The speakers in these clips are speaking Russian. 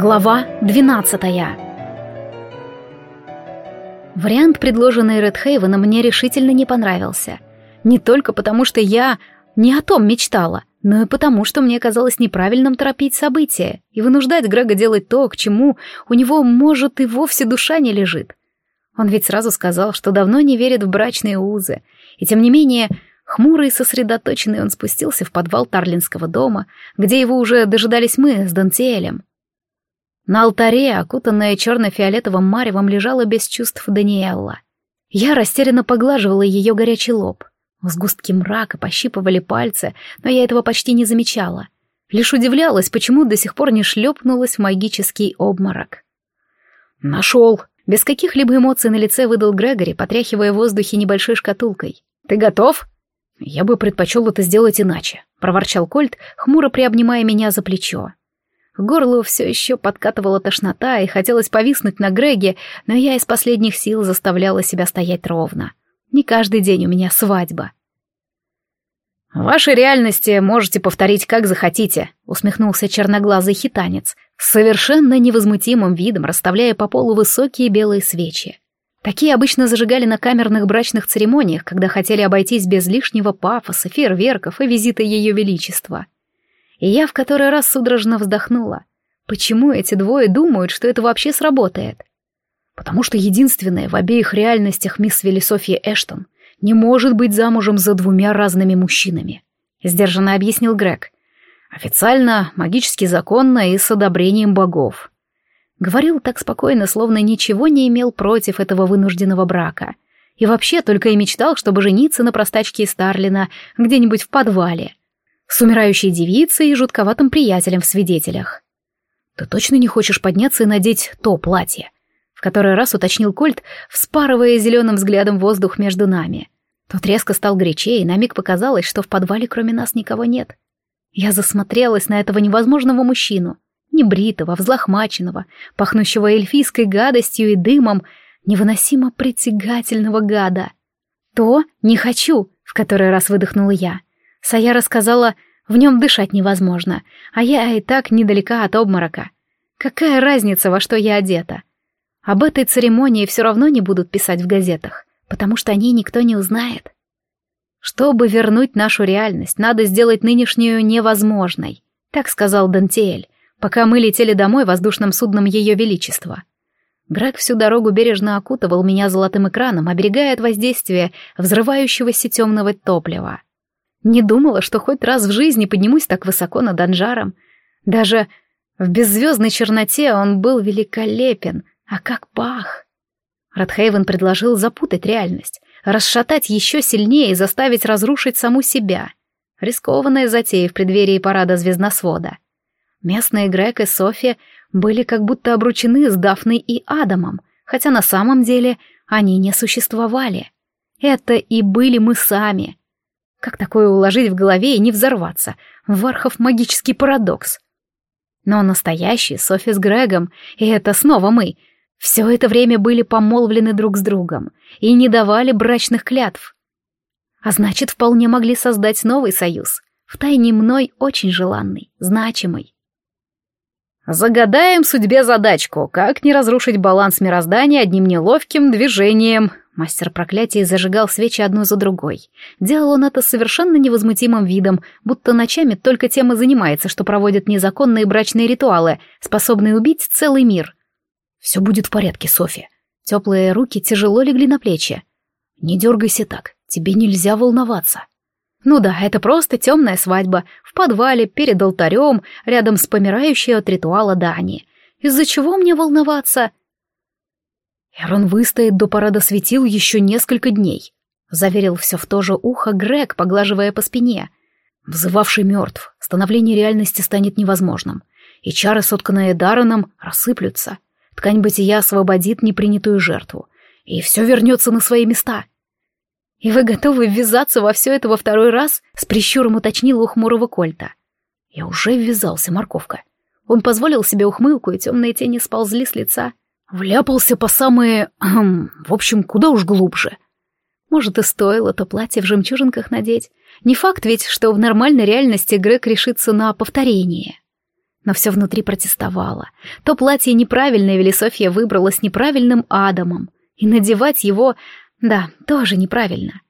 Глава 12 Вариант, предложенный Редхейвеном, мне решительно не понравился. Не только потому, что я не о том мечтала, но и потому, что мне казалось неправильным торопить события и вынуждать Грега делать то, к чему у него, может, и вовсе душа не лежит. Он ведь сразу сказал, что давно не верит в брачные узы, и тем не менее Хмурый и сосредоточенный он спустился в подвал Тарлинского дома, где его уже дожидались мы с Дантиэлем. На алтаре, окутанная черно-фиолетовым маревом, лежала без чувств Даниэлла. Я растерянно поглаживала ее горячий лоб. В сгустке мрака пощипывали пальцы, но я этого почти не замечала. Лишь удивлялась, почему до сих пор не шлепнулась в магический обморок. «Нашел!» Без каких-либо эмоций на лице выдал Грегори, потряхивая в воздухе небольшой шкатулкой. «Ты готов?» «Я бы предпочел это сделать иначе», — проворчал Кольт, хмуро приобнимая меня за плечо. В горло все еще подкатывала тошнота, и хотелось повиснуть на Греге, но я из последних сил заставляла себя стоять ровно. Не каждый день у меня свадьба. «В вашей реальности можете повторить, как захотите», — усмехнулся черноглазый хитанец, совершенно невозмутимым видом расставляя по полу высокие белые свечи. Такие обычно зажигали на камерных брачных церемониях, когда хотели обойтись без лишнего пафоса, фейерверков и визита Ее Величества. И я в который раз судорожно вздохнула. Почему эти двое думают, что это вообще сработает? Потому что единственная в обеих реальностях мисс Велисофия Эштон не может быть замужем за двумя разными мужчинами, сдержанно объяснил Грег. Официально, магически законно и с одобрением богов. Говорил так спокойно, словно ничего не имел против этого вынужденного брака. И вообще только и мечтал, чтобы жениться на простачке Старлина где-нибудь в подвале. С умирающей девицей и жутковатым приятелем в свидетелях. «Ты точно не хочешь подняться и надеть то платье?» В который раз уточнил Кольт, вспарывая зеленым взглядом воздух между нами. Тот резко стал горячее, и на миг показалось, что в подвале кроме нас никого нет. Я засмотрелась на этого невозможного мужчину — небритого, взлохмаченного, пахнущего эльфийской гадостью и дымом, невыносимо притягательного гада. «То не хочу», — в который раз выдохнула я. Сая сказала, в нем дышать невозможно, а я и так недалека от обморока. Какая разница, во что я одета? Об этой церемонии все равно не будут писать в газетах, потому что о ней никто не узнает. Чтобы вернуть нашу реальность, надо сделать нынешнюю невозможной, так сказал Дантиэль, пока мы летели домой воздушным судном Ее Величества. Грег всю дорогу бережно окутывал меня золотым экраном, оберегая от воздействия взрывающегося темного топлива. Не думала, что хоть раз в жизни поднимусь так высоко над Анжаром. Даже в беззвездной черноте он был великолепен, а как пах! Радхейвен предложил запутать реальность, расшатать еще сильнее и заставить разрушить саму себя. Рискованная затея в преддверии парада звездносвода — Местные Грег и София были как будто обручены с Дафной и Адамом, хотя на самом деле они не существовали. Это и были мы сами. Как такое уложить в голове и не взорваться? Вархов магический парадокс. Но настоящий Софи с Грегом, и это снова мы, все это время были помолвлены друг с другом и не давали брачных клятв. А значит, вполне могли создать новый союз, втайне мной очень желанный, значимый. Загадаем судьбе задачку, как не разрушить баланс мироздания одним неловким движением. Мастер проклятия зажигал свечи одну за другой. Делал он это совершенно невозмутимым видом, будто ночами только тем и занимается, что проводит незаконные брачные ритуалы, способные убить целый мир. «Все будет в порядке, Софи». Теплые руки тяжело легли на плечи. «Не дергайся так, тебе нельзя волноваться». Ну да, это просто темная свадьба, в подвале, перед алтарем, рядом с помирающей от ритуала Дани. Из-за чего мне волноваться? Эрон выстоит до парада светил еще несколько дней, заверил все в то же ухо Грег, поглаживая по спине. Взывавший мертв, становление реальности станет невозможным, и чары, сотканные Дарреном, рассыплются. Ткань бытия освободит непринятую жертву, и все вернется на свои места — «И вы готовы ввязаться во все это во второй раз?» — с прищуром уточнила у хмурого Кольта. Я уже ввязался, морковка. Он позволил себе ухмылку, и темные тени сползли с лица. Вляпался по самые... Эм, в общем, куда уж глубже. Может, и стоило то платье в жемчужинках надеть. Не факт ведь, что в нормальной реальности Грег решится на повторение. но все внутри протестовало. То платье неправильное Велисофия выбрала с неправильным Адамом, и надевать его, да, тоже неправильно.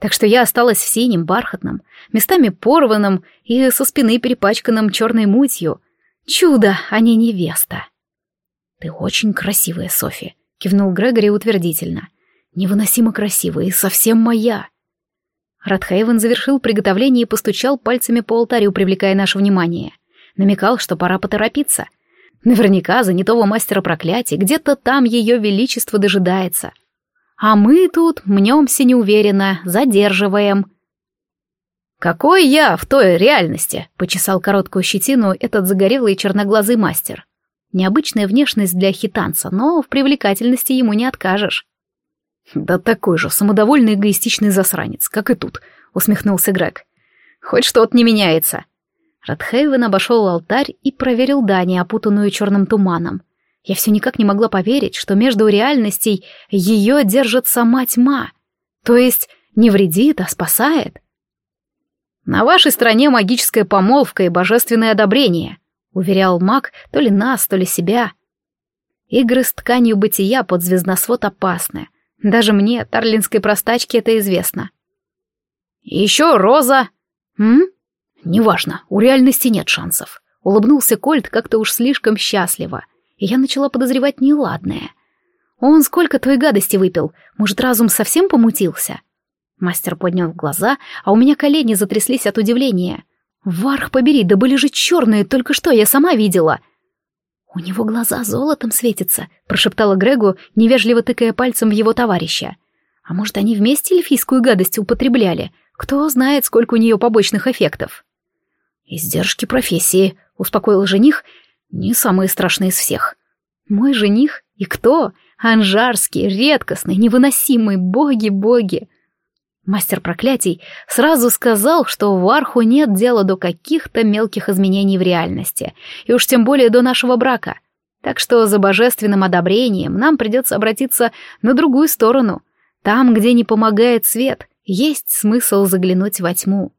Так что я осталась в синем, бархатном, местами порванном и со спины перепачканном черной мутью. Чудо, а не невеста. «Ты очень красивая, Софи», — кивнул Грегори утвердительно. «Невыносимо красивая и совсем моя». Радхейвен завершил приготовление и постучал пальцами по алтарю, привлекая наше внимание. Намекал, что пора поторопиться. Наверняка занятого мастера проклятий где-то там ее величество дожидается. А мы тут мнемся неуверенно, задерживаем. «Какой я в той реальности?» — почесал короткую щетину этот загорелый черноглазый мастер. Необычная внешность для хитанца, но в привлекательности ему не откажешь. «Да такой же самодовольный эгоистичный засранец, как и тут», — усмехнулся Грег. «Хоть что-то не меняется». Радхейвен обошел алтарь и проверил Дани, опутанную черным туманом. Я все никак не могла поверить, что между реальностей ее держит сама тьма. То есть не вредит, а спасает. «На вашей стороне магическая помолвка и божественное одобрение», — уверял маг то ли нас, то ли себя. Игры с тканью бытия под звездносвод опасны. Даже мне, тарлинской простачке, это известно. «Еще Роза!» «М?» «Неважно, у реальности нет шансов», — улыбнулся Кольт как-то уж слишком счастливо, и я начала подозревать неладное. «Он сколько той гадости выпил? Может, разум совсем помутился?» Мастер поднял глаза, а у меня колени затряслись от удивления. «Варх побери, да были же черные, только что я сама видела!» «У него глаза золотом светятся», — прошептала Грегу, невежливо тыкая пальцем в его товарища. «А может, они вместе эльфийскую гадость употребляли? Кто знает, сколько у нее побочных эффектов?» «Издержки профессии», — успокоил жених, — «не самые страшные из всех». «Мой жених? И кто? Анжарский, редкостный, невыносимый, боги-боги!» Мастер проклятий сразу сказал, что в Арху нет дела до каких-то мелких изменений в реальности, и уж тем более до нашего брака. Так что за божественным одобрением нам придется обратиться на другую сторону. Там, где не помогает свет, есть смысл заглянуть во тьму.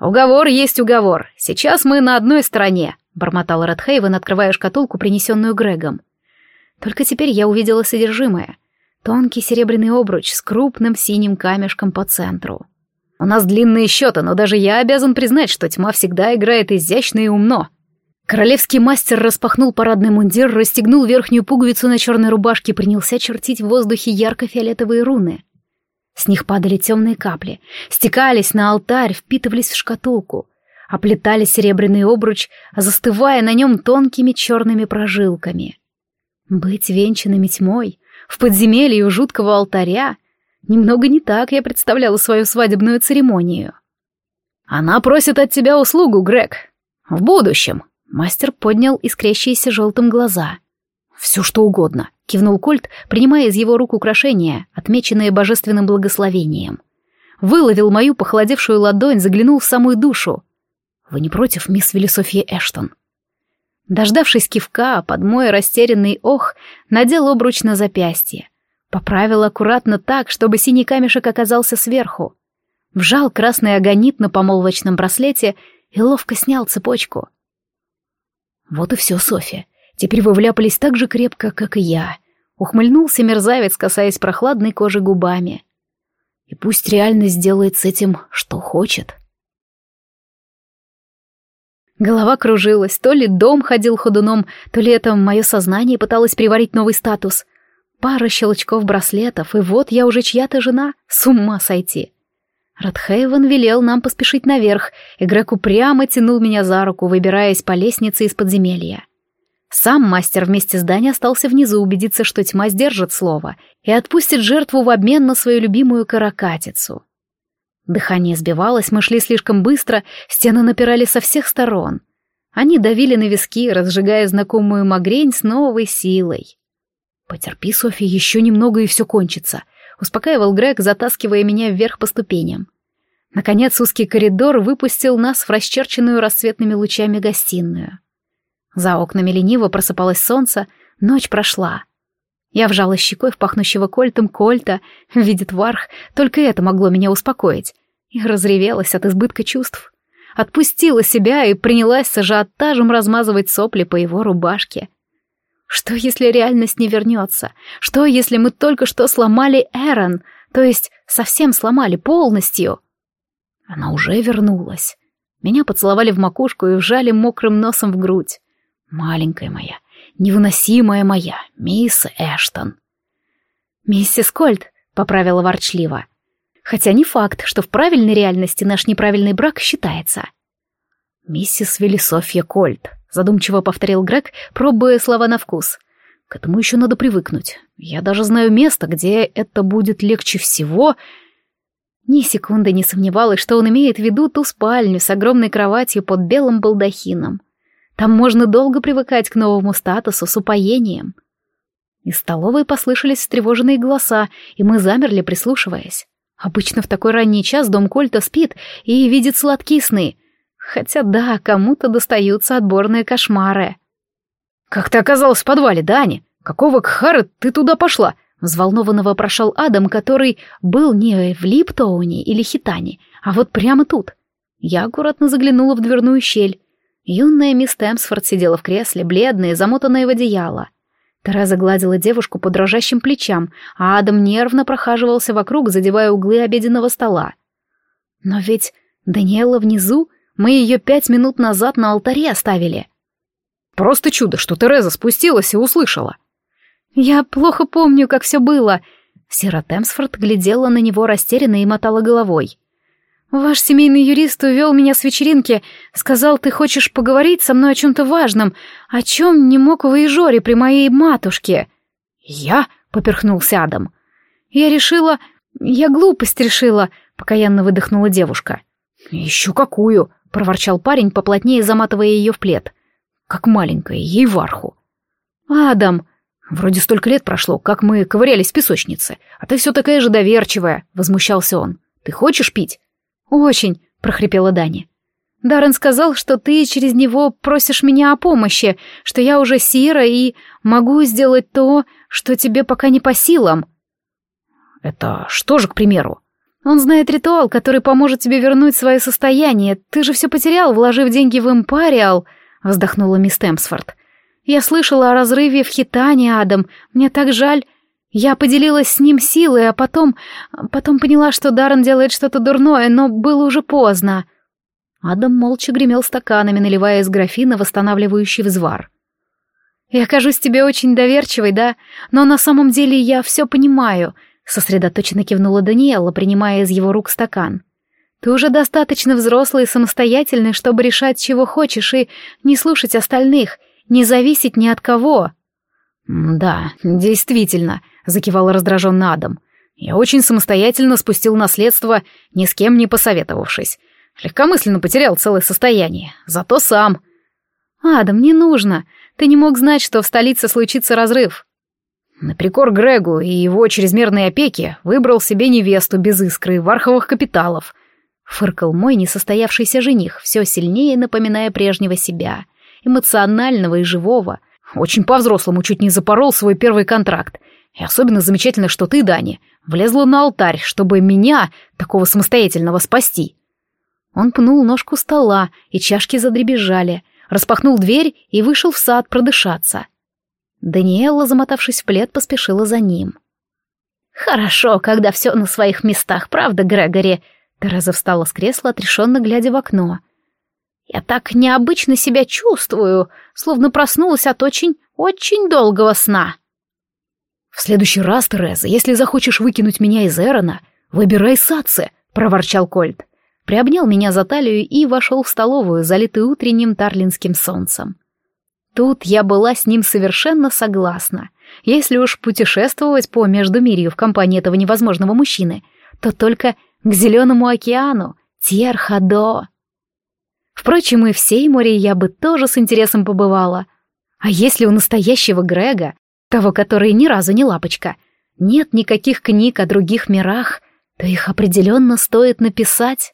«Уговор есть уговор. Сейчас мы на одной стороне», — бормотал Редхейвен, открывая шкатулку, принесенную Грегом. Только теперь я увидела содержимое. Тонкий серебряный обруч с крупным синим камешком по центру. У нас длинные счеты, но даже я обязан признать, что тьма всегда играет изящно и умно. Королевский мастер распахнул парадный мундир, расстегнул верхнюю пуговицу на черной рубашке и принялся чертить в воздухе ярко-фиолетовые руны. С них падали темные капли, стекались на алтарь, впитывались в шкатулку, оплетали серебряный обруч, застывая на нем тонкими черными прожилками. Быть венчанными тьмой в подземелье у жуткого алтаря. Немного не так я представляла свою свадебную церемонию. «Она просит от тебя услугу, Грег. В будущем». Мастер поднял искрящиеся желтым глаза. «Все что угодно», — кивнул Кольт, принимая из его рук украшения, отмеченные божественным благословением. Выловил мою похолодевшую ладонь, заглянул в самую душу. «Вы не против, мисс Философия Эштон?» Дождавшись кивка, под мой растерянный ох, надел обруч на запястье. Поправил аккуратно так, чтобы синий камешек оказался сверху. Вжал красный агонит на помолвочном браслете и ловко снял цепочку. Вот и все, Софья. Теперь вы вляпались так же крепко, как и я. Ухмыльнулся мерзавец, касаясь прохладной кожи губами. И пусть реальность делает с этим, что хочет. Голова кружилась, то ли дом ходил ходуном, то ли это мое сознание пыталось приварить новый статус. Пара щелчков браслетов, и вот я уже чья-то жена, с ума сойти. Радхейвен велел нам поспешить наверх, и Грег упрямо тянул меня за руку, выбираясь по лестнице из подземелья. Сам мастер вместе с Дани остался внизу убедиться, что тьма сдержит слово и отпустит жертву в обмен на свою любимую каракатицу. Дыхание сбивалось, мы шли слишком быстро, стены напирали со всех сторон. Они давили на виски, разжигая знакомую магрень с новой силой. «Потерпи, Софья, еще немного и все кончится», — успокаивал Грег, затаскивая меня вверх по ступеням. Наконец узкий коридор выпустил нас в расчерченную расцветными лучами гостиную. За окнами лениво просыпалось солнце, ночь прошла. Я вжала щекой в пахнущего кольтом кольта, видит варх, только это могло меня успокоить, и разревелась от избытка чувств. отпустила себя и принялась с ажиотажем размазывать сопли по его рубашке. Что, если реальность не вернется? Что, если мы только что сломали Эрон, то есть совсем сломали полностью? Она уже вернулась. Меня поцеловали в макушку и вжали мокрым носом в грудь. Маленькая моя, невыносимая моя, мисс Эштон. «Миссис Кольт», — поправила ворчливо. «Хотя не факт, что в правильной реальности наш неправильный брак считается». «Миссис Велисофья Кольт», — задумчиво повторил Грег, пробуя слова на вкус. «К этому еще надо привыкнуть. Я даже знаю место, где это будет легче всего...» Ни секунды не сомневалась, что он имеет в виду ту спальню с огромной кроватью под белым балдахином. Там можно долго привыкать к новому статусу с упоением. Из столовой послышались встревоженные голоса, и мы замерли, прислушиваясь. Обычно в такой ранний час дом Кольта спит и видит сладкие сны. Хотя да, кому-то достаются отборные кошмары. «Как ты оказалась в подвале, Дани? Какого кхара ты туда пошла?» Взволнованно вопрошал Адам, который был не в Липтоуне или Хитане, а вот прямо тут. Я аккуратно заглянула в дверную щель. Юная мисс Темсфорд сидела в кресле, бледная, замотанная в одеяло. Тереза гладила девушку по дрожащим плечам, а Адам нервно прохаживался вокруг, задевая углы обеденного стола. Но ведь Даниэла внизу, мы ее пять минут назад на алтаре оставили. Просто чудо, что Тереза спустилась и услышала. Я плохо помню, как все было. Сера Темсфорд глядела на него растерянно и мотала головой. «Ваш семейный юрист увел меня с вечеринки, сказал, ты хочешь поговорить со мной о чем-то важном, о чем не мог вы и Жори при моей матушке». «Я?» — поперхнулся Адам. «Я решила... Я глупость решила», — покаянно выдохнула девушка. «Еще какую?» — проворчал парень, поплотнее заматывая ее в плед. «Как маленькая, ей варху». «Адам!» «Вроде столько лет прошло, как мы ковырялись в песочнице, а ты все такая же доверчивая», — возмущался он. «Ты хочешь пить?» «Очень», — прохрипела Дани. «Даррен сказал, что ты через него просишь меня о помощи, что я уже сира и могу сделать то, что тебе пока не по силам». «Это что же, к примеру?» «Он знает ритуал, который поможет тебе вернуть свое состояние. Ты же все потерял, вложив деньги в Импариал», — вздохнула мисс Темсфорд. «Я слышала о разрыве в Хитане, Адам. Мне так жаль. Я поделилась с ним силой, а потом... Потом поняла, что Даррен делает что-то дурное, но было уже поздно. Адам молча гремел стаканами, наливая из графина восстанавливающий взвар. «Я кажусь тебе очень доверчивой, да? Но на самом деле я все понимаю», — сосредоточенно кивнула Даниэла, принимая из его рук стакан. «Ты уже достаточно взрослый и самостоятельный, чтобы решать, чего хочешь, и не слушать остальных, не зависеть ни от кого». «Да, действительно», — закивал раздраженно Адам. «Я очень самостоятельно спустил наследство, ни с кем не посоветовавшись. Легкомысленно потерял целое состояние, зато сам». «Адам, не нужно. Ты не мог знать, что в столице случится разрыв». Наперекор Грегу и его чрезмерной опеке выбрал себе невесту без искры варховых капиталов. Фыркал мой несостоявшийся жених, все сильнее напоминая прежнего себя, эмоционального и живого. Очень по-взрослому чуть не запорол свой первый контракт — и особенно замечательно, что ты, Дани, влезла на алтарь, чтобы меня, такого самостоятельного, спасти. Он пнул ножку стола, и чашки задребезжали, распахнул дверь и вышел в сад продышаться. Даниэла, замотавшись в плед, поспешила за ним. «Хорошо, когда все на своих местах, правда, Грегори?» Тереза встала с кресла, отрешенно глядя в окно. «Я так необычно себя чувствую, словно проснулась от очень, очень долгого сна». «В следующий раз, Тереза, если захочешь выкинуть меня из Эрона, выбирай Сатце», — проворчал Кольт. Приобнял меня за талию и вошел в столовую, залитую утренним тарлинским солнцем. Тут я была с ним совершенно согласна. Если уж путешествовать по Междумирью в компании этого невозможного мужчины, то только к Зеленому океану, Тьерхадо. Впрочем, и в Сейморе я бы тоже с интересом побывала. А если у настоящего Грега того, который ни разу не лапочка, нет никаких книг о других мирах, то их определенно стоит написать.